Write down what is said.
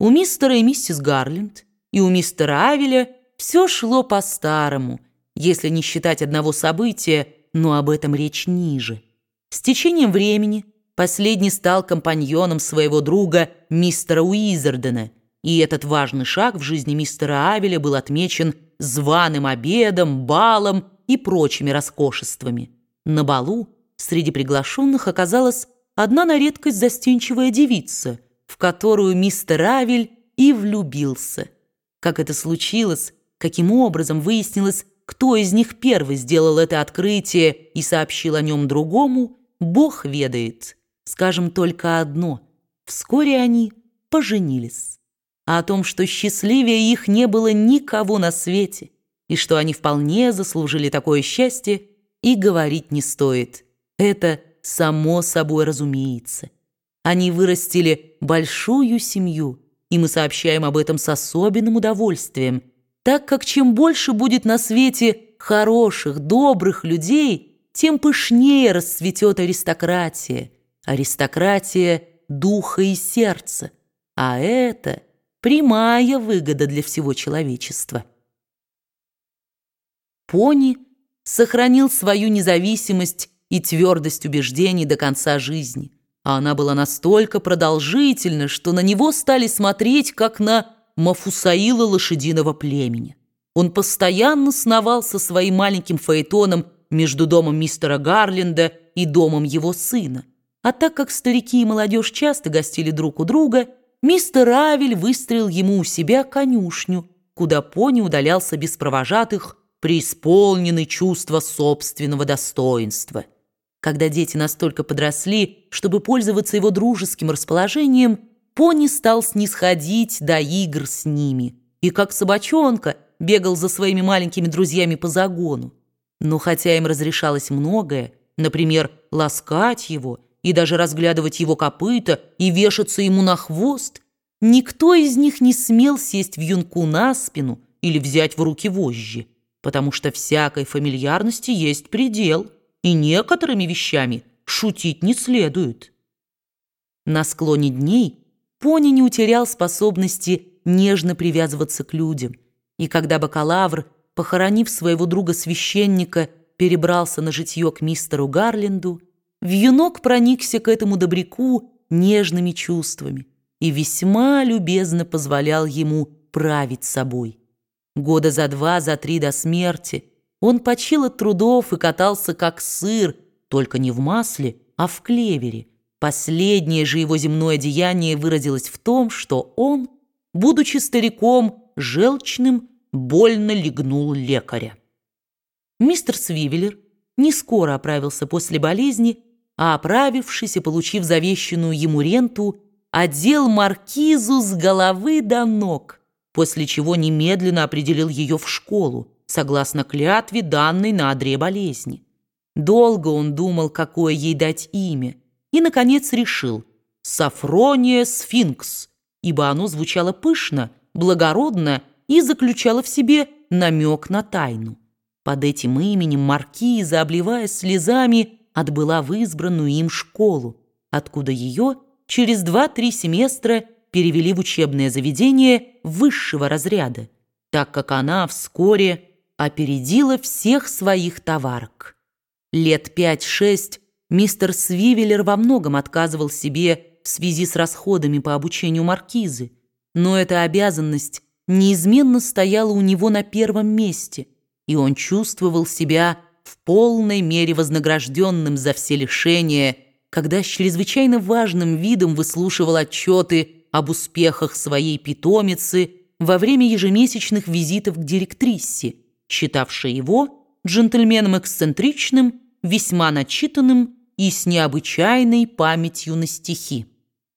У мистера и миссис Гарленд и у мистера Авеля все шло по-старому, если не считать одного события, но об этом речь ниже. С течением времени последний стал компаньоном своего друга мистера Уизердена, и этот важный шаг в жизни мистера Авеля был отмечен званым обедом, балом и прочими роскошествами. На балу среди приглашенных оказалась одна на редкость застенчивая девица, в которую мистер Авель и влюбился. Как это случилось, каким образом выяснилось, кто из них первый сделал это открытие и сообщил о нем другому, Бог ведает. Скажем только одно. Вскоре они поженились. А о том, что счастливее их не было никого на свете, и что они вполне заслужили такое счастье, и говорить не стоит. Это само собой разумеется. Они вырастили большую семью, и мы сообщаем об этом с особенным удовольствием, так как чем больше будет на свете хороших, добрых людей, тем пышнее расцветет аристократия, аристократия духа и сердца, а это прямая выгода для всего человечества. Пони сохранил свою независимость и твердость убеждений до конца жизни, а она была настолько продолжительна, что на него стали смотреть, как на Мафусаила лошадиного племени. Он постоянно сновал со своим маленьким фаэтоном между домом мистера Гарленда и домом его сына. А так как старики и молодежь часто гостили друг у друга, мистер Авель выстроил ему у себя конюшню, куда пони удалялся без провожатых преисполненный чувства собственного достоинства. Когда дети настолько подросли, чтобы пользоваться его дружеским расположением, пони стал снисходить до игр с ними и, как собачонка, бегал за своими маленькими друзьями по загону. Но хотя им разрешалось многое, например, ласкать его и даже разглядывать его копыта и вешаться ему на хвост, никто из них не смел сесть в юнку на спину или взять в руки вожжи потому что всякой фамильярности есть предел, и некоторыми вещами шутить не следует. На склоне дней пони не утерял способности нежно привязываться к людям, и когда бакалавр, похоронив своего друга-священника, перебрался на житье к мистеру Гарленду, вьюнок проникся к этому добряку нежными чувствами и весьма любезно позволял ему править собой. Года за два, за три до смерти он почил от трудов и катался как сыр, только не в масле, а в клевере. Последнее же его земное деяние выразилось в том, что он, будучи стариком, желчным, больно легнул лекаря. Мистер Свивеллер не скоро оправился после болезни, а оправившись и получив завещанную ему ренту, одел маркизу с головы до ног после чего немедленно определил ее в школу, согласно клятве, данной на одре болезни. Долго он думал, какое ей дать имя, и, наконец, решил «Сафрония Сфинкс», ибо оно звучало пышно, благородно и заключало в себе намек на тайну. Под этим именем маркиза, обливаясь слезами, отбыла в избранную им школу, откуда ее через два-три семестра перевели в учебное заведение высшего разряда, так как она вскоре опередила всех своих товарок. Лет пять-шесть мистер Свивеллер во многом отказывал себе в связи с расходами по обучению маркизы, но эта обязанность неизменно стояла у него на первом месте, и он чувствовал себя в полной мере вознагражденным за все лишения, когда с чрезвычайно важным видом выслушивал отчеты об успехах своей питомицы во время ежемесячных визитов к директрисе, считавшей его джентльменом эксцентричным, весьма начитанным и с необычайной памятью на стихи.